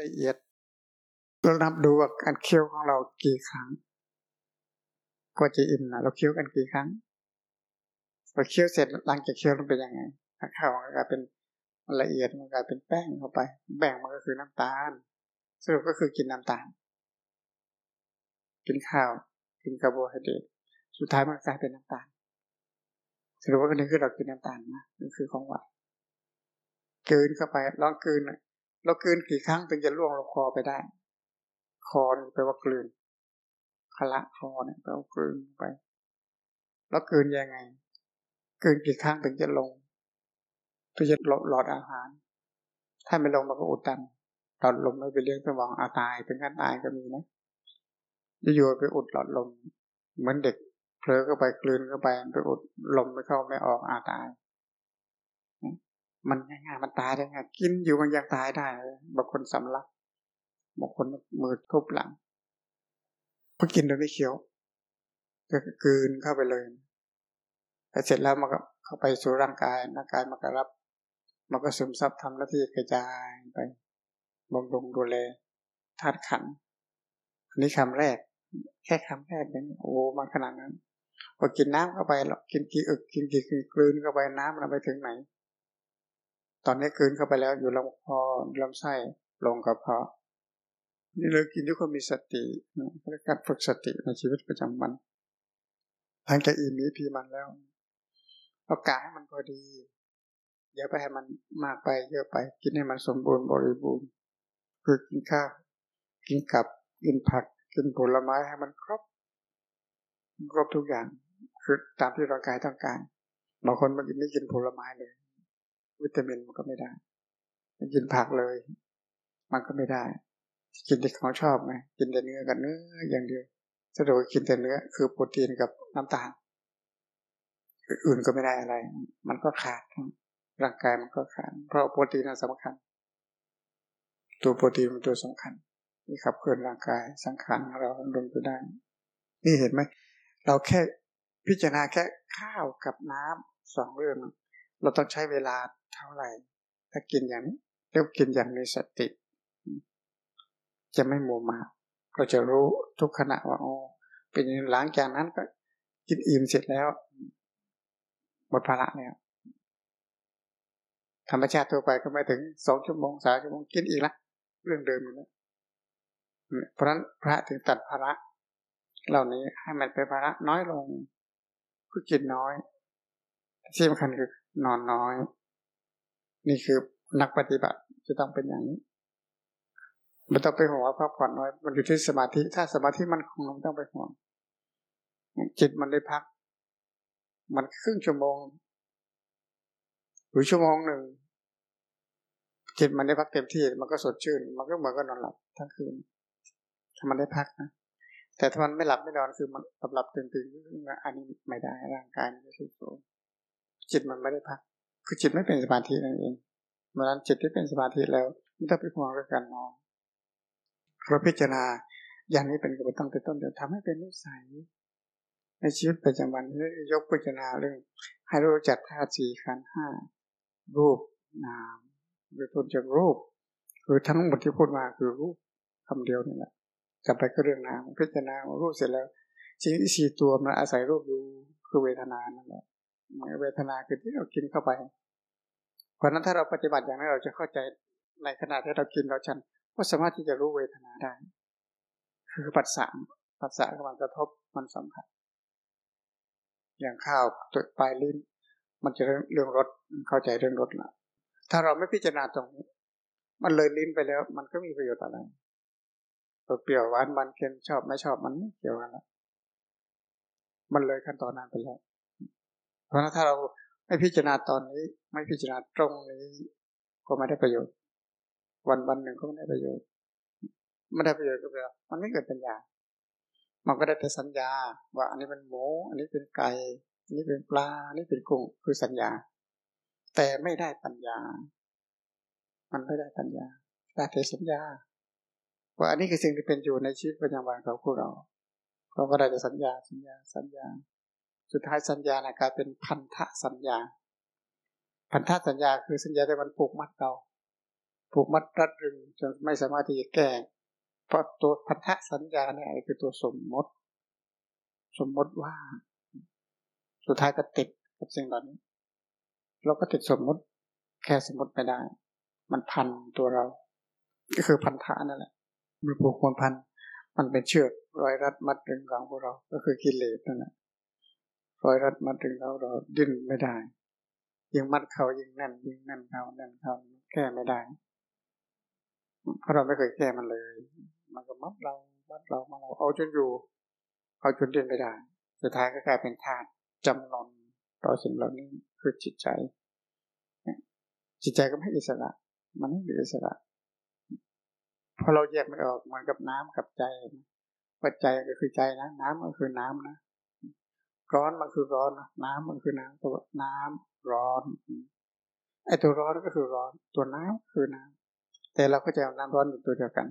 ละเอียดเรานับดูว่าการเคี้ยวของเรากี่ครั้งก็จะอิ่มนะเราเคี้ยวกันกี่ครั้งพอเคี้ยวเสร็จหลังจากเคี้ยวมันเป็นยังไงข้าวมันกลายเป็นละเอียดมันกลายเป็นแป้งเข้าไปแป้งมันก็คือน้ำตาลสรุปก็คือกินน้ำตาลกินข้าวกินคาร์โบไฮเดรตสุดท้ายมันกลายเป็นน้ำตาลสรุปว่านี่คือเรากินน้ำตาลนะนี่คือของหวานเกินเข้าไปลองเกิน เราเกินกี่ครั้งถึงจะล่วงลงคอไปได้ คอนี่แปลว่ากลืนคละคอเนี่ยแปลว่ากลืนไป แล้วเกินยังไงเกินกี่ครั้งถึงจะลงถึงจะหลอดหลอดอาหาร ถ้าไม่ลงมันก็อุดตันหลอดลมไม่ไปเลี้ยงสมองอาตายถึงขั้นตายก็มีนะอยู่ไปอุดหลอดลม เหมือนเด็กเผลอเข้าไปกลืนเข้าไปไปอุดลมไม่เข้าไม่ออกอาตาย มันง่ายๆมันตายได้ไงกินอยู่มันยังตายได้บางคนสำลักบางคนมือทุบหลังพอกินโดยไม่เคี้ยวก็กืนเข้าไปเลยแต่เสร็จแล้วมันก็เข้าไปสู่ร่างกายร่างกายมันก็รับ มันก็ซึมซับทำหน้าที่กระจายไปบำรุงดูแลธาตุขันอันนี้คำแรก แค่คำแรกเองโอ้มาขนาดนั้นพอกินน้ำเข้าไปหรอกกินกี่อึกกินกี่กลืนเข้าไปน้ำมันไปถึงไหน ตอนนี้คืนเข้าไปแล้วอยู่ลำคอลำไส้ลงกระเพาะนี่เลยกินด้วยความมีสติเรียกการฝึกสติในชีวิตประจำวันหลังจากอิ่มนี้พีมันแล้วเอากาให้มันพอดีอย่าไปให้มันมากไปเยอะไป กินให้มันสมบูรณ์บริบูรณ์คือกินข้าวกินกับกินผัก กินผลไม้ให้มันครบครบทุกอย่างคือตามที่ร่างกายต้องการบางคนมันไม่กินผลไม้เลย วิตามินมันก็ไม่ได้กินผักเลย มันก็ไม่ได้ กินที่เขาชอบไงกินแต่เนื้อกับเนื้ออย่างเดียวสะดวกกินแต่เนื้อ คือโปรตีนกับน้ำตาลอื่นก็ไม่ได้อะไร มันก็ขาดร่างกายมันก็ขาดเพราะโปรตีนสำคัญ ตัวโปรตีนเป็นตัวสำคัญที่ขับเคลื่อนร่างกายสังขารเราดำไปได้ นี่เห็นไหมเราแค่พิจารณาแค่ข้าวกับน้ำสองเรื่อง เราต้องใช้เวลาเท่าไหร่ ถ้ากินอย่างนี้เรียกกินอย่างมีสติ จะไม่มัวมาเราจะรู้ทุกขณะว่าอ๋อเป็นอย่างหลังจากนั้นก็กินอิ่มเสร็จแล้วหมดภาระแล้วธรรมชาติทั่วไปก็ไม่ถึงสองชั่วโมงสามชั่วโมงกินอีกละเรื่องเดิมอยู่แล้วเพราะฉะนั้นพระถึงตัดภาระ เหล่านี้ให้มันเป็นภาระน้อยลงคือกินน้อยที่สำคัญคือ นอนน้อย นี่คือนักปฏิบัติจะต้องเป็นอย่างนี้ไม่ต้องไปห่วงพักผ่อนน้อย มันอยู่ที่สมาธิ ถ้าสมาธิมันคงไม่ต้องไปห่วง จิตมันได้พัก มันครึ่งชั่วโมง หรือชั่วโมงหนึ่ง จิตมันได้พักเต็มที่ มันก็สดชื่น มันก็เหมือนก็นอนหลับทั้งคืน ถ้ามันได้พักนะ แต่ถ้ามันไม่หลับไม่นอนคือมันหลับหลับตื่นตื่นอันนี้ไม่ได้ ร่างกายมันจะสุดโทรม จิตมันไม่ได้พัก คือจิตไม่เป็นสมาธินั่นเองเมื่อนั้นจิตที่เป็นสมาธิแล้วไม่ต้องไปห่วงกับการนอนเราพิจารณาอย่างนี้เป็นกระบวนการตั้งแต่ต้นเดี๋ยวทำให้เป็นนิสัย ในชีวิตประจำวันยกพิจารณาเรื่อง ให้รู้จักธาตุสี่ขันห้ารูปนามหรือต้นจากรูป คือทั้งหมดที่พูดมาคือรูปคำเดียวนี่แหละกลับไปก็เรื่องนามพิจารณารูปเสร็จแล้วสิ่งที่สี่ตัวมันอาศัยรูปอยู่คือเวทนานั่นแหละ เวทนาคือที่เรากินเข้าไปเพราะนั้นถ้าเราปฏิบัติอย่างนั้นเราจะเข้าใจในขณะที่เรากินเราชันก็สามารถที่จะรู้เวทนาได้ คือปัสสาวะปัสสาวะมันกระทบมันสัมผัสอย่างข้าวตัวปลายลิ้น มันจะเรื่องรสเข้าใจเรื่องรสละถ้าเราไม่พิจารณาตรงนี้ มันเลยลิ้นไปแล้ว มันก็มีประโยชน์อะไรเปรี้ยวหวานมันเค็มชอบไม่ชอบมันไม่เกี่ยวกันละมันเลยขั้นตอนนั้นไปแล้ว เพราะถ้าเราไม่พิจารณาตอนนี้ ไม่พิจารณาตรงนี้ ก็ไม่ได้ประโยชน์ วันวันหนึ่งก็ไม่ได้ประโยชน์ไม่ได้ประโยชน์ก็แปลว่ามันไม่เกิดปัญญา มันก็ได้แต่สัญญา ว่าอันนี้เป็นหมู อันนี้เป็นไก่อันนี้เป็นปลาอันนี้เป็นกุ้งคือสัญญา แต่ไม่ได้ปัญญา มันไม่ได้ปัญญาได้แต่สัญญา ว่าอันนี้คือสิ่งที่เป็นอยู่ในชีวิตประจำวันของพวกเราเราก็ได้แต่สัญญาสัญญาสัญญา สุดท้ายสัญญานะกลายเป็นพันธะสัญญา พันธะสัญญาคือสัญญาที่มันผูกมัดเรา ผูกมัดรัดรึงจนไม่สามารถที่จะแก้ เพราะตัวพันธสัญญาเนี่ยคือตัวสมมติ สมมติว่า สุดท้ายก็ติดกับสิ่งเหล่านี้ เราก็ติดสมมติแค่สมมติไม่ได้ มันพันตัวเรา ก็คือพันธะนั่นแหละ มันผูกมันพัน มันเป็นเชือกรอยรัดมัดรึงของพวกเรา ก็คือกิเลสนั่นแหละ รอยรัดมัดรึงเราเราดิ้นไม่ได้ยิ่งมัดเขายิ่งแน่นยิ่งแน่นเขาแน่นเขาแก้ไม่ได้เพราะเราไม่เคยแก้มันเลย มันก็มัดเรามัดเรามาเราเอาจนอยู่เอาจนดิ้นไม่ได้ สุดท้ายก็กลายเป็นธาตุจำนนต่อสิ่งเหล่านี้คือจิตใจ จิตใจก็ไม่อิสระ มันไม่มีอิสระพอเราแยกไม่ออกเหมือนกับน้ำกับใจว่าใจก็คือใจนะน้ำก็คือน้ำนะ ร้อนมันคือร้อนนะน้ำมันคือน้ำตัวน้ำร้อน ไอ้ตัวร้อนก็คือร้อน ตัวน้ำคือน้ำแต่เราก็จะเอาน้ำร้อนเป็นตัวเดียวกัน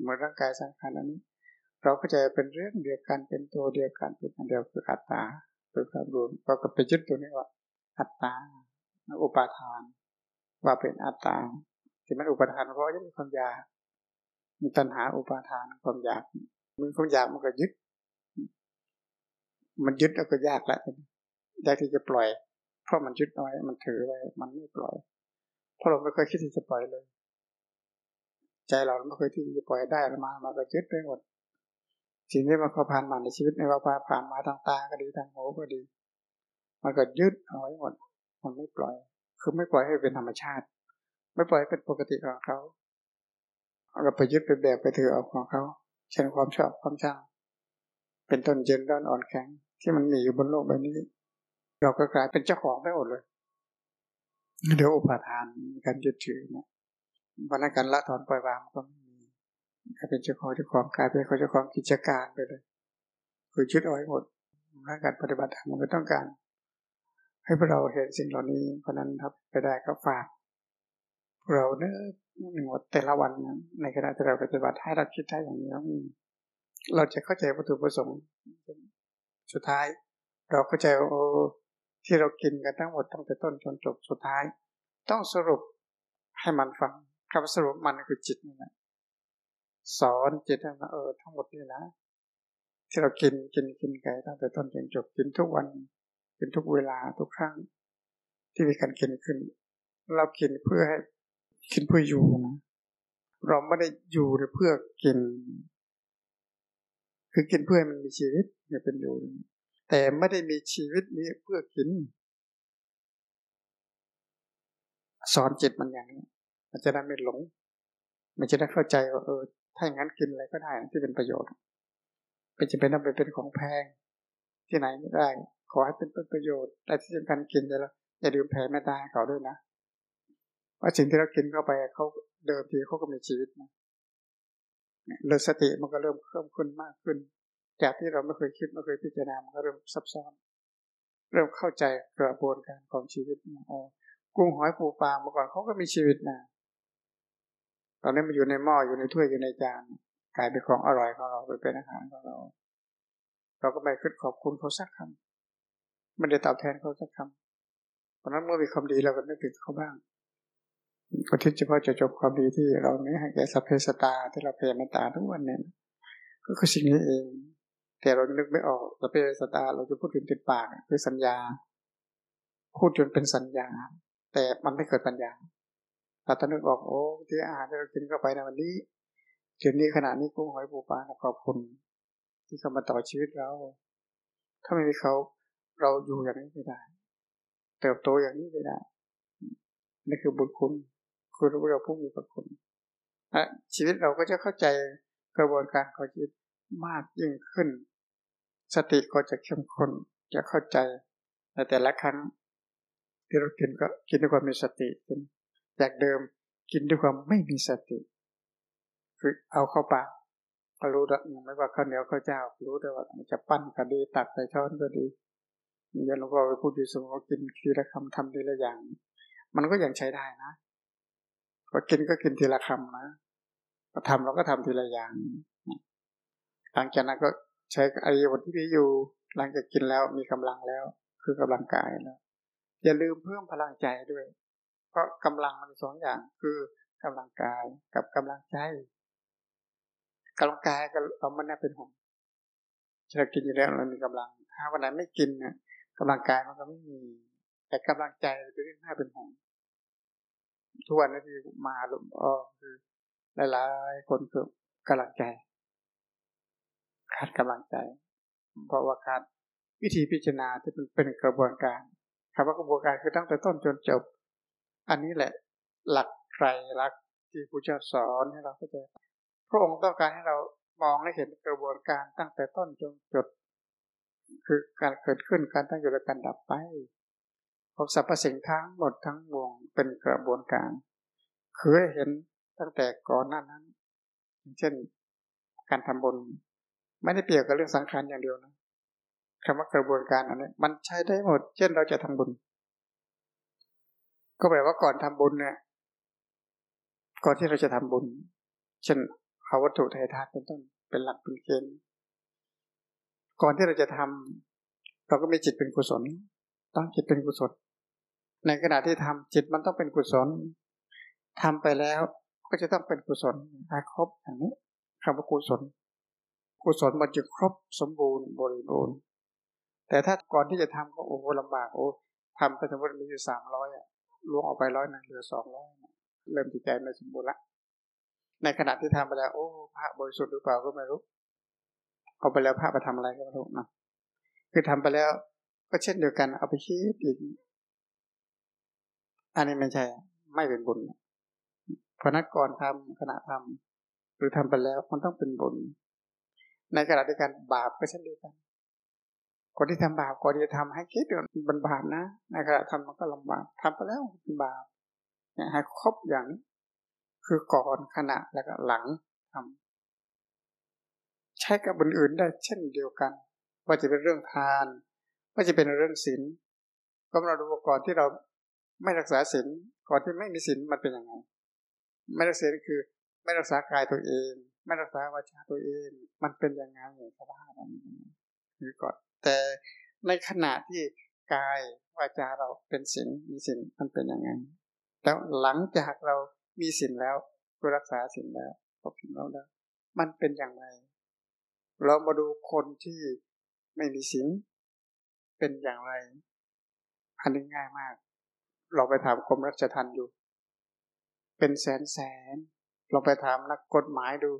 เหมือนร่างกายสังขารอันนี้ เราก็จะเป็นเรื่องเดียวกันเป็นตัวเดียวกันเป็นอันเดียวคืออัตตาคือความรวมเราก็ไปยึดตัวนี้ว่า อัตตาอุปาทาน ว่าเป็นอัตตาที่มันอุปาทานเพราะยังมีความอยากมีตัณหาอุปาทานความอยากมันความอยากมันก็ยึด มันยึดแล้วก็ยากละยากที่จะปล่อย เพราะมันยึดเอาไว้มันถือไว้ มันไม่ปล่อย เพราะเราไม่เคยคิดที่จะปล่อยเลย ใจเราไม่เคยที่จะปล่อยได้มามาก็ยึดไปหมดสิ่งที่มันผ่านมาในชีวิตในว่าผ่านมาทางตาก็ดีทางหูก็ดี มันก็ยึดเอาไว้หมด มันไม่ปล่อย คือไม่ปล่อยให้เป็นธรรมชาติ ไม่ปล่อยให้เป็นปกติของเขาเราไปยึดไปแบบไปถือเอาของเขา เช่นความชอบความชังเป็นต้นเย็นด้านอ่อนแข็ง ที่มันมีอยู่บนโลกใบนี้ เราก็กลายเป็นเจ้าของไปหมดเลยเดี๋ยวอุปทานการยึดถือเนี่ยวันนั้นการละถอนปล่อยวางก็ไม่มีกลายเป็นเจ้าของเจ้าของกลายเป็นเจ้าของกิจการไปเลย คือชุดเอาไว้หมดและการปฏิบัติธรรมมันก็ต้องการ ให้พวกเราเห็นสิ่งเหล่านี้เพราะนั้นครับไปได้ก็ฝากเราเนื้อหนึ่งวันแต่ละวันนในขณะที่เราปฏิบัติให้เราคิดได้อย่างนี้เราจะเข้าใจวัตถุประสงค์ สุดท้าย เราเข้าใจโอ้ที่เรากินกันทั้งหมดตั้งแต่ต้นจนจบสุดท้าย ต้องสรุปให้มันฟังคำสรุปมันคือจิตนี่แหละสอนจิตให้มาเออทั้งหมดนี่นะ ที่เรากินกินกินไก่ตั้งแต่ต้นจนจบกินทุกวันกินทุกเวลาทุกครั้ง ที่มีการกินขึ้น เรากินเพื่อให้กินเพื่ออยู่นะเราไม่ได้อยู่เพื่อกิน คือกินเพื่อให้มันมีชีวิตเนี่ยเป็นอยู่ แต่ไม่ได้มีชีวิตนี้เพื่อกิน สอนจิตมันอย่างนี้มันจะได้ไม่หลง มันจะได้เข้าใจว่าเออ ถ้าอย่างนั้นกินอะไรก็ได้ที่เป็นประโยชน์เป็นจะเป็นต้องไปเป็นของแพง ที่ไหนไม่ได้ ขอให้เป็นประโยชน์แต่ที่สำคัญกินแล้วอย่าลืมแผ่แม่ตาเขาด้วยนะว่าสิ่งที่เรากินเข้าไปเขาเดิมทีเขาก็มีชีวิตนะ เรื่องสติมันก็เริ่มเพิ่มขึ้นมากขึ้น จากที่เราไม่เคยคิดไม่เคยพิจารณามันก็เริ่มซับซ้อน เริ่มเข้าใจกระบวนการของชีวิตอ๋อกุ้งหอยปูปลาเมื่อก่อนเขาก็มีชีวิตนะตอนนี้มันอยู่ในหม้ออยู่ในถ้วยอยู่ในจานกลายเป็นของอร่อยของเราไปเป็นอาหารของเรา เราก็ไม่คิดขอบคุณเขาสักคำไม่ได้ตอบแทนเขาสักคำเพราะนั้นเมื่อมีความดีเราก็นึกถึงเขาบ้าง ก็ที่เฉพาะจะจบความดีที่เราเนี้ให้แก่สัพเพสตาที่เราเพยเมตตาทุกวันเนี่ยก็คือสิ่งนี้เอง แต่เรานึกไม่ออกสัพเพสตาเราจะพูดถึงติดปากคือสัญญา พูดจนเป็นสัญญา แต่มันไม่เกิดปัญญาเราต้องนึกออกโอ้ที่อาหารที่เรากินเข้าไปในวันนี้จุดนี้ขณะนี้กุ้งหอยปูปลาขอบคุณ ที่เขามาต่อชีวิตเรา ถ้าไม่มีเขาเราอยู่อย่างนี้ไม่ได้ เติบโตอย่างนี้ไม่ได้นี่คือบุญคุณ คือเราผู้มีพระคุณชีวิตเราก็จะเข้าใจกระบวนการของชีวิตมากยิ่งขึ้น สติก็จะเข้มข้นจะเข้าใจในแต่ละครั้ง ที่เรากินก็กินด้วยความมีสติเป็นจากเดิมกินด้วยความไม่มีสติ คือเอาเข้าปากก็รู้แล้วไม่ว่าข้าวเหนียวข้าวเจ้า รู้แต่ว่ามันจะปั้นก็ดีตักใส่ช้อนก็ดีอย่างหลวงพ่อไปพูดอยู่เสมมติกินทีละคำทำทีละอย่าง มันก็ยังใช้ได้นะ พอกินก็กินทีละคำนะพอทำเราก็ทำทีละอย่าง หลังจากนั้นก็ใช้อริยบทที่มีอยู่ หลังจากกินแล้วมีกำลังแล้ว คือกำลังกายแล้วอย่าลืมเพิ่มพลังใจด้วย เพราะกำลังมันสองอย่างคือกำลังกายกับกำลังใจกำลังกายก็เราไม่น่าเป็นห่วงเรากินอยู่แล้วเรามีกำลัง ถ้าวันไหนไม่กินเนี่ยกำลังกายมันก็ไม่มี แต่กำลังใจเป็นเรื่องน่าเป็นห่วง ทุกวันนี้ที่มาหลมอ้อคือหลายๆคนคือกำลังใจขาดกำลังใจ เพราะว่าขาดวิธีพิจารณาที่เป็นเป็นกระบวนการคำว่ากระบวนการคือตั้งแต่ต้นจนจบ อันนี้แหละหลักใครรักษณ์ที่พระเจ้าสอนให้เราเข้าใจพระองค์ต้องการให้เรามองและเห็นกระบวนการตั้งแต่ต้นจนจบคือการเกิดขึ้นการตั้งอยู่และการดับไป พบสรรพสิ่งทั้งหมดทั้งมวงเป็นกระบวนการ คือเห็นตั้งแต่ก่อนหน้านั้น เช่นการทำบุญไม่ได้เปรียบกับเรื่องสังขารอย่างเดียวนะคำว่ากระบวนการอันนี้มันใช้ได้หมด เช่นเราจะทำบุญ ก็แปลว่าก่อนทำบุญเนี่ยก่อนที่เราจะทำบุญ เช่นเอาวัตถุไทยทานเป็นต้น เป็นหลักเป็นเกณฑ์ก่อนที่เราจะทำเราก็มีจิตเป็นกุศลต้องจิตเป็นกุศล ในขณะที่ทำจิตมันต้องเป็นกุศลทำไปแล้วก็จะต้องเป็นกุศลอาครบอย่างนี้คำว่ากุศล กุศลมันจะครบสมบูรณ์บริบูรณ์ แต่ถ้าก่อนที่จะทำก็โอ้โหลำบากโอ้ทำไปสมมติมีอยู่สามร้อยอะลวงออกไปร้อยนึงเหลือสองร้อยเริ่มจิตใจไม่สมบูรณ์ละ ในขณะที่ทำไปแล้ว โอ้พระบริสุทธิ์หรือเปล่าก็ไม่รู้เอาไปแล้วพระไปทำอะไรก็ไม่รู้นะคือทำไปแล้วก็เช่นเดียวกันเอาไปคิดอีก อันนี้ไม่ใช่ ไม่เป็นบุญเพราะนักก่อนทำขณะทำหรือทำไปแล้วมันต้องเป็นบุญ ในขณะเดียวกันบาปก็เช่นเดียวกันคนที่ทำบาปก่อนที่จะทำให้คิดมันบาปนะในขณะทำมันก็ลำบากทำไปแล้วเป็นบาปเนี่ยให้ครบอย่างคือก่อนขณะแล้วก็หลังทำใช้กับอื่นๆได้เช่นเดียวกัน ว่าจะเป็นเรื่องทาน ว่าจะเป็นเรื่องศีลก็เราดูก่อนที่เรา ไม่รักษาศีลก่อนที่ไม่มีศีลมันเป็นยังไง ไม่รักษาคือ ไม่รักษากายตัวเอง ไม่รักษาวาจาตัวเอง มันเป็นยังไงสภาพนั้นคือก่อนแต่ในขณะที่กายวาจาเราเป็นศีลมีศีลมันเป็นยังไงแล้วหลังจากเรามีศีลแล้วก็รักษาศีลแล้วครบศีลแล้วแล้วมันเป็นอย่างไร เรามาดูคนที่ไม่มีศีลเป็นอย่างไรอันนี้ง่ายมาก เราไปถามกรมรัชทัณฑ์อยู่ เป็นแสนแสนเราไปถามนักกฎหมายดู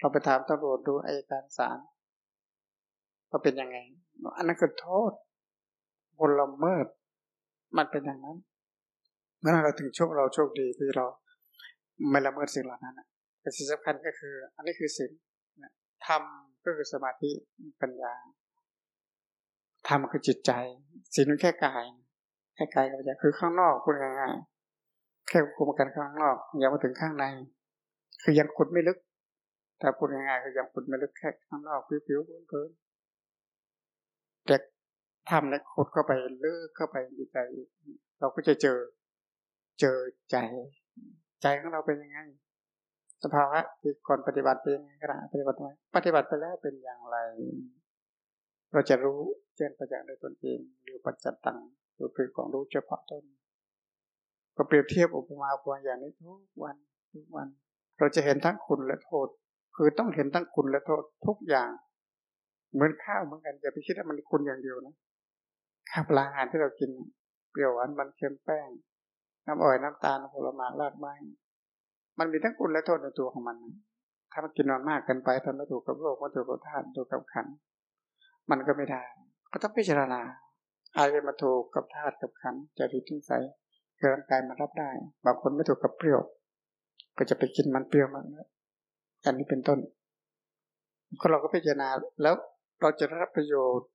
เราไปถามตำรวจดูอายการศาลว่าเป็นยังไง อันนั้นคือโทษคนละเมิด มันเป็นอย่างนั้น เมื่อเราถึงโชคเราโชคดีที่เราไม่ละเมิดสิ่งเหล่านั้นแต่สิ่งสำคัญก็คือ อันนี้คือสิ่งทำก็คือสมาธิปัญญาธรรมคือจิตใจสิ่งนั้นแค่กาย แค่กายกับใจคือข้างนอกพูดง่ายๆแค่คุมกันข้างนอกยังมาถึงข้างใน คือยังขุดไม่ลึกแต่พูดง่ายๆคือยังขุดไม่ลึกแค่ข้างนอกผิวๆเพลินๆแต่ทำแล้วขุดเข้าไปลึกเข้าไปในใจเราก็จะเจอ เจอใจ ใจของเราเป็นยังไงสภาวะที่ก่อนปฏิบัติเป็นยังไงขณะปฏิบัติไว้ปฏิบัติไปแล้วเป็นอย่างไร เราจะรู้แจ้งประจักษ์ในตนเองหรือปัจจัตตัง หรือเป็นของรู้เฉพาะตนก็เปรียบเทียบอุปมาอุปไมยอย่างนี้ทุกวันทุกวัน เราจะเห็นทั้งคุณและโทษ คือต้องเห็นทั้งคุณและโทษทุกอย่าง เหมือนข้าวเหมือนกันอย่าไปคิดว่ามันคุณอย่างเดียวนะข้าวปลาอาหารที่เรากินเปรี้ยวหวานมันเค็มแป้ง น้ำอ้อยน้ำตาลผลไม้รากไม้มันมีทั้งคุณและโทษในตัวของมัน ถ้ามันกินนอนมากเกินไปทำให้ถูกกับโรคมาถูกกับธาตุถูกกับขัน มันก็ไม่ได้ ก็ต้องพิจารณา อะไรมาถูกกับธาตุกับขันจะริทิ้งใสร่างกายมารับได้บางคนไม่ถูกกับเปรี้ยว ก็จะไปกินมันเปรี้ยวมากนะอันนี้เป็นต้นก็เราก็พิจารณาแล้วเราจะรับประโยชน์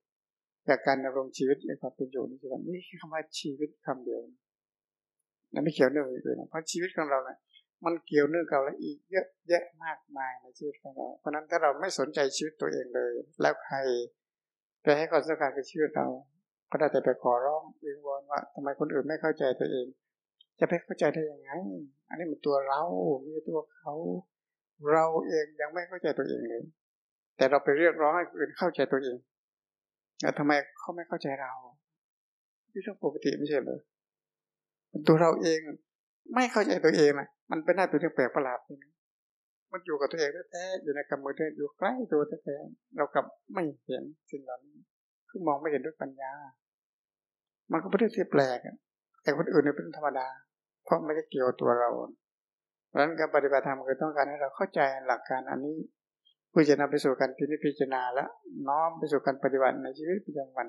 จากการดำรงชีวิตในความเป็นอยู่ในชีวิตนี่คือคำว่าชีวิตคำเดียวนั่นไม่เกี่ยวเนื่องอื่นนะเพราะชีวิตของเราเนี่ยมันเกี่ยวเนื่องกับอะไรอีกเยอะแยะมากมายในชีวิตของเรา เพราะนั้นถ้าเราไม่สนใจชีวิตตัวเองเลย แล้วใครไปให้ความสำคัญกับชีวิตเรา ก็ได้แต่ไปขอร้องวิงวอนว่าทำไมคนอื่นไม่เข้าใจตัวเอง จะไปเข้าใจได้ยังไง อันนี้มันตัวเราไม่ใช่ตัวเขา เราเองยังไม่เข้าใจตัวเองเลย แต่เราไปเรียกร้องให้คนอื่นเข้าใจตัวเองแล้วทำไมเขาไม่เข้าใจเราที่เรื่องปกติไม่ใช่เลยตัวเราเองไม่เข้าใจตัวเองนะมันเป็นหน้าตัวที่แปลกประหลาดนี่มันอยู่กับตัวเองแท้ๆอยู่ในกำมือเท้อยู่ใกล้ตัวแท้ๆเรากับไม่เห็นสิ่งเหล่านี้ คือมองไม่เห็นด้วยปัญญา มันก็เป็นเรื่องที่แปลกแต่คนอื่นเนี่ยเป็นธรรมดา เพราะไม่ได้เกี่ยวตัวเราเพราะฉะนั้นการปฏิบัติธรรมคือต้องการให้เราเข้าใจหลักการอันนี้เพื่อจะนำไปสู่การพิจารณาและน้อมไปสู่การปฏิบัติในชีวิตประจำวัน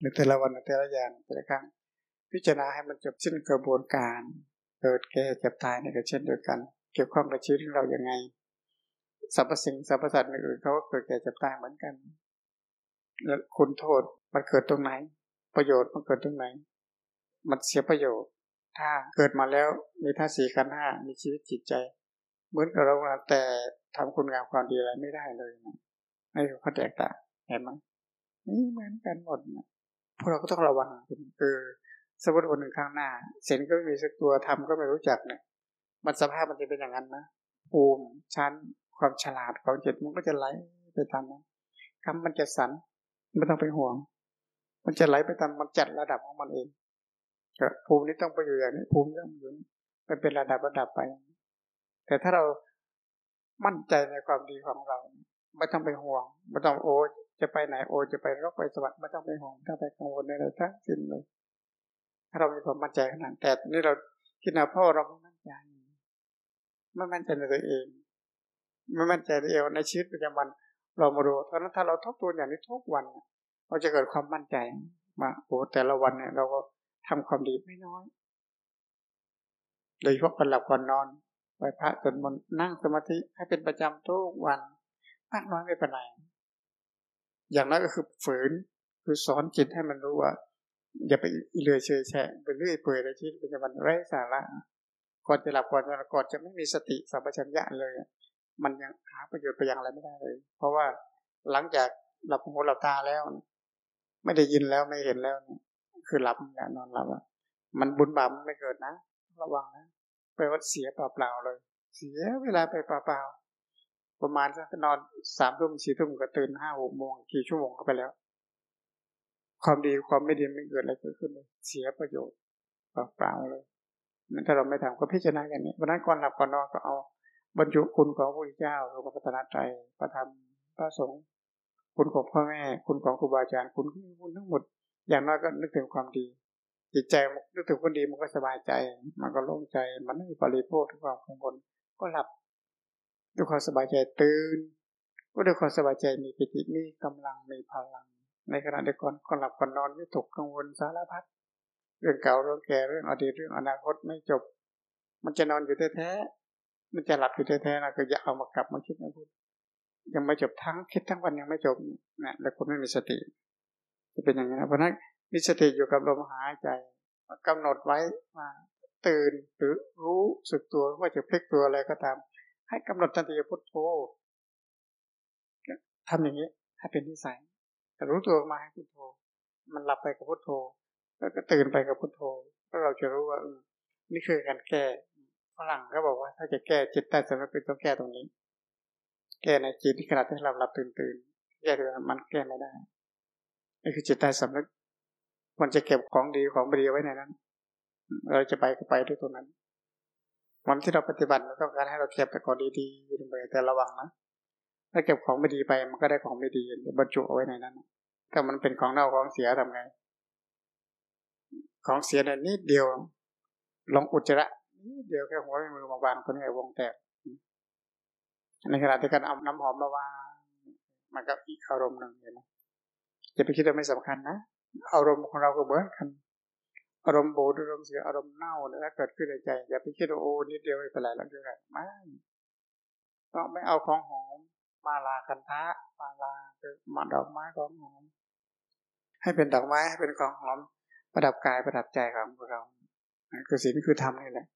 ในแต่ละวันในแต่ละอย่างแต่ละครั้งพิจารณาให้มันจบสิ้นกระบวนการ เกิดแก่เจ็บตายในกระเช่นเดียวกัน เกี่ยวข้องกับชีวิตของเราอย่างไงสรรพสิ่งสรรพสัตว์อื่นเขาก็เกิดแก่เจ็บตายเหมือนกัน แล้วคุณโทษมันเกิดตรงไหน ประโยชน์มันเกิดตรงไหน มันเสียประโยชน์ ถ้าเกิดมาแล้วมีท่าสี่ขันห้ามีชีวิตจิตใจ เหมือนกับเราแต่ทำคุณงามความดีอะไรไม่ได้เลยนะให้เขาแตกต่างเห็นไหมนี่เหมือนกันหมดนะพวกเราก็ต้องระวังคือสมมติวันหนึ่งข้างหน้าเซนก็ไม่มีสักตัวทำก็ไม่รู้จักเนี่ย มันสภาพมันจะเป็นอย่างนั้นนะภูมิชั้นความฉลาดของจิตมันก็จะไหลไปตามนั้นคำมันจะสัน ไม่ต้องเป็นห่วง มันจะไหลไปตามมันจัดระดับของมันเองก็ภูมินี้ต้องไปอยู่อย่างนี้ภูมิต้องอยู่ไปเป็นระดับระดับไป แต่ถ้าเรามั่นใจในความดีของเรา ไม่ต้องไปห่วง ไม่ต้องโอจะไปไหนโอจะไปรกไปสวรรค์ไม่ต้องไปห่วงไม่ต้องไปกังวลอะไรทั้งสิ้นเลยถ้าเรามีความมั่นใจขนาดแต่นี่เราคิดนะพ่อเราไม่มั่นใจไม่มั่นใจในตัวเองไม่มั่นใจในเองในชีวิตประจำวัน เรามาดูเพราะนั้นถ้าเราทบทวนอย่างนี้ทุกวัน เราจะเกิดความมั่นใจมาโอ้แต่ละวันเนี่ย เราก็ทำความดีไม่น้อย โดยเฉพาะการหลับก่อนนอนไหวพระสวดมนต์นั่งสมาธิให้เป็นประจำทุกวันมากน้อยไม่เป็นไรอย่างนั้นก็คือฝืนคือสอนจิตให้มันรู้ว่า อย่าไปเลื่อยเฉยแฉะไปเรื่อยเปื่อยในชีวิตประจำวันไร้สาระก่อนจะหลับก่อนจะก่อนจะไม่มีสติสัมปชัญญะเลย มันยังหาประโยชน์ไปอยังไรไม่ได้เลย เพราะว่าหลังจากหลับหูหลับตาแล้ว ไม่ได้ยินแล้วไม่เห็นแล้วคือหลับอย่านอนหลับอะมันบุญบาปไม่เกิดนะ ระวังนะไปว่าเสียเปล่าๆเลย เสียเวลาไปเปล่าๆประมาณสักนอนสามทุ่มสี่ทุ่มก็ตื่นห้าหกโมงกี่ชั่วโมงก็ไปแล้ว ความดีความไม่ดีไม่เกิดอะไรเกิดขึ้นเลยเสียประโยชน์เปล่าๆเลยนั่นถ้าเราไม่ทำก็พิจารณาอย่างนี้วันนั้นก่อนหลับก่อนนอนก็เอา บรรจุคุณของพระพุทธเจ้าพระพัฒนาใจพระธรรมพระสงฆ์คุณของพ่อแม่ คุณของครูบาอาจารย์คุณคุณทั้งหมด อย่างน้อยก็นึกถึงความดี จิตใจนึกถึงคนดีมันก็สบายใจ มันก็โล่งใจ มันไม่มีปริโภคทุกความกังวลก็หลับด้วยความสบายใจตื่นก็ด้วยความสบายใจมีปิติมีกำลังมีพลัง ในขณะเดียวกันก่อนหลับก่อนนอนไม่ตกกังวลสารพัดเรื่องเก่าเรื่องแก่เรื่องอดีตเรื่องอนาคตไม่จบ มันจะนอนอยู่แท้ มันจะหลับอยู่แท้ๆนะก็อย่าเอามากลับมาคิดนะพูดยังไม่จบทั้งคิดทั้งวันยังไม่จบนะแล้วคุณไม่มีสติ จะเป็นอย่างนี้นะเพราะนั้นมีสติอยู่กับลมหายใจกำหนดไว้มาตื่นหรือรู้สึกตัวว่าจะพลิกตัวอะไรก็ตาม ให้กำหนดทันทีพุทโธทำอย่างนี้ให้เป็นนิสัยแต่รู้ตัวมาให้พุทโธ มันหลับไปกับพุทโธ แล้วก็ตื่นไปกับพุทโธก็เราจะรู้ว่านี่คือการแก้ ฝรั่งก็บอกว่า ถ้าจะแก้จิตใต้สำนึกต้องแก้ตรงนี้ แก้ในจิตที่ขณะที่เราหลับตื่นตื่นแก้ด้วมันแก้ไม่ได้นี่คือจิตใต้สำนึกมันจะเก็บของดีของดีไว้ในนั้น เราจะไปก็ไปด้วยตัวนั้นวันที่เราปฏิบัติเราต้องการให้เราเก็บแต่ของดีๆลงไปแต่ระวังนะถ้าเก็บของไม่ดีไปมันก็ได้ของไม่ดีบรรจุเอาไว้ในนั้นถ้ามันเป็นของเน่าของเสียทำไง ของเสียนี่ยนิดเดียวลองอุจจาระ เดี๋ยวแค่หัวมือมาวางตัวนี้วงแตกในขณะที่การเอาน้ำหอมมาวางมันก็อีกอารมณ์หนึ่งเลยนะจะไปคิดว่าไม่สำคัญนะอารมณ์ของเราก็เหมือนกันอารมณ์โบดอารมณ์เสียอารมณ์เน่าเนี่ยถ้าเกิดขึ้นในใจ อย่าไปคิดว่าโอ้นิดเดียวไม่เป็นไรแล้วเดี๋ยวไม่ต้องไม่เอาของหอมมาลาคันทะมาลาคือมาดอกไม้ของหอมให้เป็นดอกไม้ให้เป็นของหอมประดับกายประดับใจของเราคือสิ่งคือธรรมนี่แหละ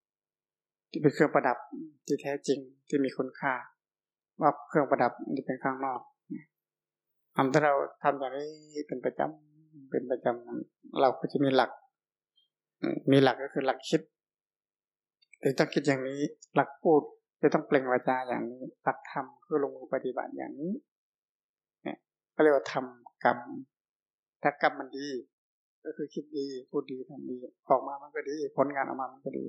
ที่เป็นเครื่องประดับที่แท้จริงที่มีคุณค่า ว่าเครื่องประดับที่เป็นข้างนอกทำถ้าเราทำอย่างนี้เป็นประจำเป็นประจำเราก็จะมีหลัก มีหลักก็คือหลักคิดถึงต้องคิดอย่างนี้ หลักพูดจะต้องเปล่งวาจาอย่างนี้ หลักทำคือลงมือปฏิบัติอย่างนี้เนี่ยก็เรียกว่าทำกรรมถ้ากรรมมันดี ก็คือคิดดีพูดดีทำดีออกมามันก็ดี ผลงานออกมามันก็ดี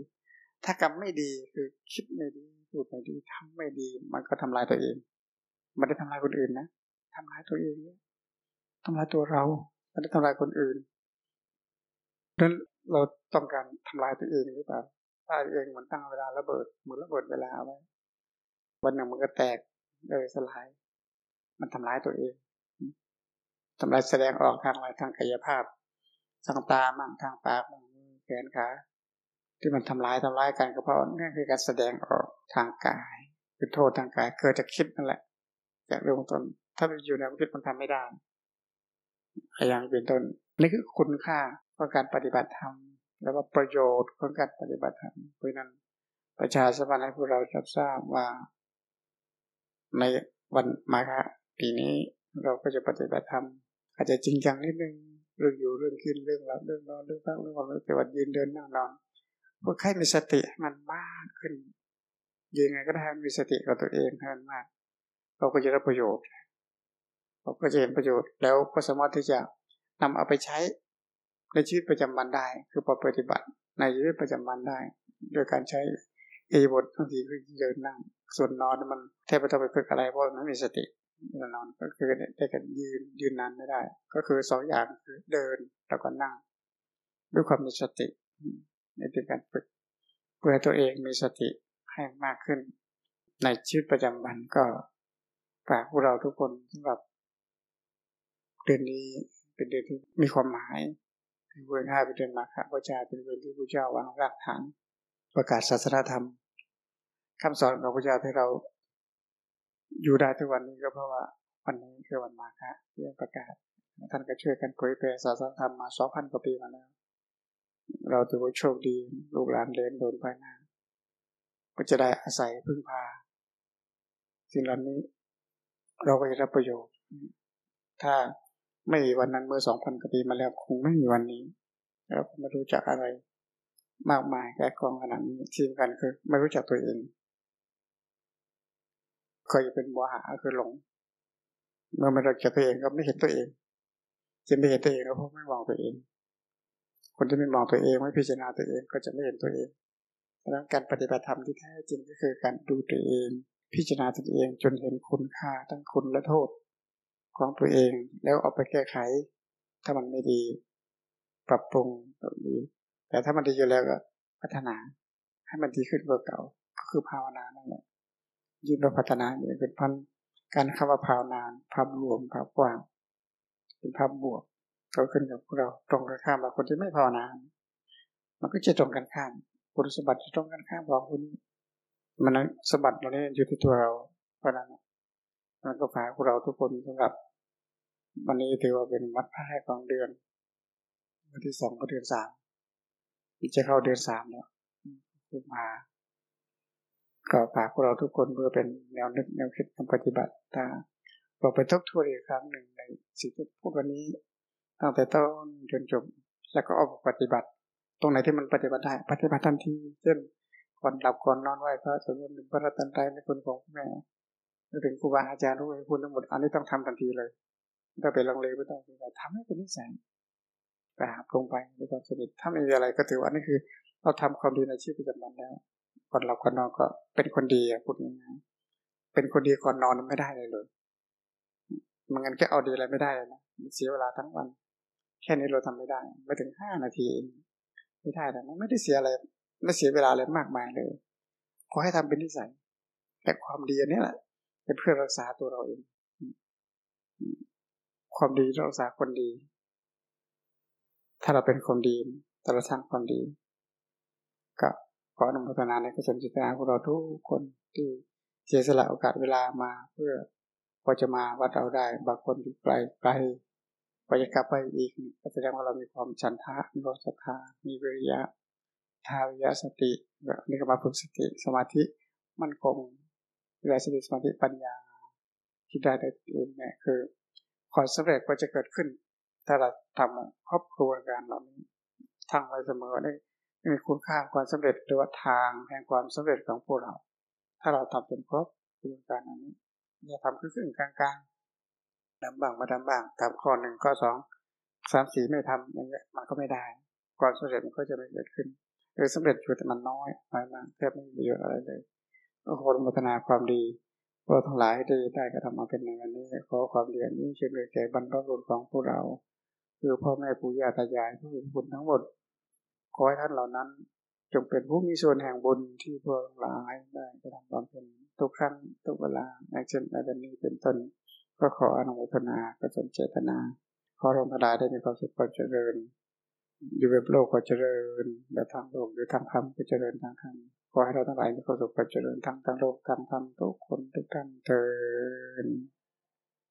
ถ้ากรรมไม่ดีคือคิดไม่ดีพูดไม่ดีทำไม่ดี มันก็ทำลายตัวเองไม่ได้ทำลายคนอื่นนะทำลายตัวเองทำลายตัวเราไม่ได้ทำลายคนอื่นดังนั้นเราต้องการทำลายตัวเองหรือเปล่าถ้าเองเหมันตั้งเวลาระเบิดเหมือนระเบิดเวลาไว้วันหนึ่งมันก็แตกเลยสลาย มันทำร้ายตัวเองทำลายแสดงออกทางอะไรทางกายภาพทางตามั่งทางปากมั่งแขนขา ที่มันทำร้ายทำร้ายกันก็เพราะนี่คือการแสดงออกทางกายคือโทษทางกายเกิดจากคิดนั่นแหละจากเรื่องต้น ถ้าไปอยู่ในความคิดมันทำไม่ได้อย่างเป็นต้นนี่คือคุณค่าของการปฏิบัติธรรมแล้วก็ประโยชน์ของการปฏิบัติธรรมเพราะนั้นประชาสัมพันธ์ให้พวกเรารับทราบว่า ในวันมาฆะปีนี้เราก็จะปฏิบัติธรรมอาจจะจริงจังนิดนึงเรื่องอยู่เรื่องกินเรื่องรับเรื่องนอนเรื่องพักเรื่องความรู้แต่ว่ายืนเดินนั่งนอน เพื่อให้มีสติมันมากขึ้นยืนไงก็ได้มีสติกับตัวเองให้มันมาก เราก็จะได้ประโยชน์ เราก็จะเห็นประโยชน์ แล้วก็สามารถที่จะนำเอาไปใช้ในชีวิตประจำวันได้ คือปฏิบัติในชีวิตประจำวันได้ โดยการใช้เอบทบางทีคือเดินนั่ง ส่วนนอนมันแทบไม่ต้องไปฝึกอะไรเพราะมันไม่มีสติเวลานอนก็คือได้กันยืนยืนนานไม่ได้ ก็คือสองอย่างคือเดินแล้วก็นั่ง ด้วยความมีสติ ในการฝึกเพื่อตัวเองมีสติให้มากขึ้น ในชีวิตประจำวันก็ฝากพวกเราทุกคนสำหรับเดือนนี้เป็นเดือนที่มีความหมายเป็นเดือนห้าเป็นเดือนมาฆบูชาเป็นเดือนที่พระเจ้าวางรากฐาน ประกาศศาสนาธรรมคำสอนของพระเจ้าที่เราอยู่ได้ทุกวันนี้ก็เพราะว่าวันนี้คือวันมาฆะที่ประกาศท่านก็ช่วยกันเผยแผ่ศาสนาธรรมมาสองพันกว่าปีมาแล้ว เราถือว่าโชคดีลูกหลานเลนโดนภายหน้า ก็จะได้อาศัยพึ่งพาสิ่งเหล่านี้ เราก็จะรับประโยชน์ ถ้าไม่มีวันนั้นเมื่อสองพันกว่าปีมาแล้วคงไม่มีวันนี้เราไม่รู้จักอะไร มากมายแก่กองขนาดนี้ทีมกันคือไม่รู้จักตัวเองเคยเป็นบัวหาคือหลง เมื่อไม่รู้จักตัวเองก็ไม่เห็นตัวเองจะไม่เห็นตัวเองก็เพราะไม่มองตัวเอง คนที่ไม่มองตัวเองไม่พิจารณาตัวเองก็จะไม่เห็นตัวเองดังนั้นการปฏิบัติธรรมที่แท้จริงก็คือการดูตัวเอง พิจารณาตัวเองจนเห็นคุณค่าทั้งคุณและโทษ ของตัวเองแล้วเอาไปแก้ไข ถ้ามันไม่ดี ปรับปรุงแบบนี้แต่ถ้ามันดีอยู่แล้วก็พัฒนาให้มันดีขึ้นกว่าเก่า ก็คือภาวนานั่นแหละยิ่งเราพัฒนาเนี่ยเป็นพันการคำว่าภาวนาภาพรวมภาพกว้างเป็นภาพบวก ก็ขึ้นกับพวกเราตรงกันข้ามกับคนที่ไม่ภาวนามันก็จะตรงกันข้ามคุณสมบัติจะตรงกันข้ามของคุณมันสมบัติเราเนี่ยอยู่ที่ตัวเราเพราะนั้นมันก็ฝากพวกเราทุกคนสำหรับ วันนี้ถือว่าเป็นวัดพระแรกของเดือนวันที่สองก็เดือนสามจะเข้าเดือนสามแล้วขึ้นมาก็ฝากพวกเราทุกคนเพื่อเป็นแนวนึกแนวคิดการปฏิบัติตาเราไปทบทวนอีกครั้งหนึ่งในสิ่งที่พูดวันนี้ ตั้งแต่ต้นจนจบ แล้วก็ออกปฏิบัติ ตรงไหนที่มันปฏิบัติได้ปฏิบัติทันทีเช่นก่อนหลับก่อนนอนไหวพระสวดมนต์พระรัตนตรัยในคนของแม่ถึงครูบาอาจารย์รู้ให้คุณทั้งหมดอันนี้ต้องทำทันทีเลยถ้าเป็นลังเลไม่ต้องทำให้เป็นนิสัยกราบลงไปด้วยความสนิทถ้าไม่มีอะไรก็ถือว่านี่คือ เราทำความดีในชีวิตประจำวันแล้ว ก่อนหลับก่อนนอนก็เป็นคนดีอะพูดง่ายๆเป็นคนดีก่อนนอนไม่ได้เลยเลยมันงั้นแค่เอาดีอะไรไม่ได้นะเสียเวลาทั้งวัน แค่นี้เราทำไม่ได้ ไม่ถึงห้านาทีไม่ได้แต่มันไม่ได้เสียอะไรไม่เสียเวลาอะไรมากมายเลย ขอให้ทำเป็นนิสัยแต่ความดีอันนี้แหละเป็นเพื่อรักษาตัวเราเอง ความดีรักษาคนดี ถ้าเราเป็นคนดีแต่เราสร้างความดี ก็ขออนุโมทนาในกุศลจิตนาของเราทุกคนที่เสียสละโอกาสเวลามาเพื่อพอจะมาวัดเราได้ บางคนอยู่ไกลไกล พอจะกลับไปอีกก็แสดงว่าเรามีความฉันทะ มีความศรัทธา มีวิริยะทาวิยะสตินี่ก็มาฝึกสติสมาธิมั่นคงวิริยะสติสมาธิปัญญาที่ได้ได้เองเนี่ยคือความสำเร็จก็จะเกิดขึ้น ถ้าเราทำครอบครัวการเราทางไว้เสมอได้มีคุณค่าความสำเร็จหรือว่าทางแห่งความสำเร็จของพวกเรา ถ้าเราทำเป็นครบกระบวนการอันนี้จะทำขึ้นกลาง ทำบ้างมาทำบ้างทำข้อหนึ่งข้อสองสามสี่ไม่ทำอย่างเงี้ยมันก็ไม่ได้ ความสำเร็จมันก็จะไม่เกิดขึ้นเออสำเร็จอยู่แต่มันน้อยน้อยมากแทบไม่มีประโยชน์อะไรเลยก็ขอพัฒนาความดีพวกทั้งหลายที่ได้กระทำมาเป็นในวันนี้ขอความดีนี้เชื่อแก่บรรพบุรุษของพวกเรา คือพ่อแม่ปู่ย่าตายายผู้เป็นบุญทั้งหมดขอให้ท่านเหล่านั้น จงเป็นผู้มีส่วนแห่งบุญที่พวกหลายได้กระทำความเป็นทุกครั้งทุกเวลาอย่างเช่นในวันนี้เป็นต้น ก็ขออนุโมทนาประสมเจตนา ขอราทั้งหลายได้มีความสุขความเจริญ อยู่แบบโลกก็เจริญแบบทางโลกหรือทางธรรมก็เจริญทางธรรมขอให้เราทั้งหลายมีความสุขความเจริญทั้งทางโลกทางธรรมทุกคนทุกท่านเถิด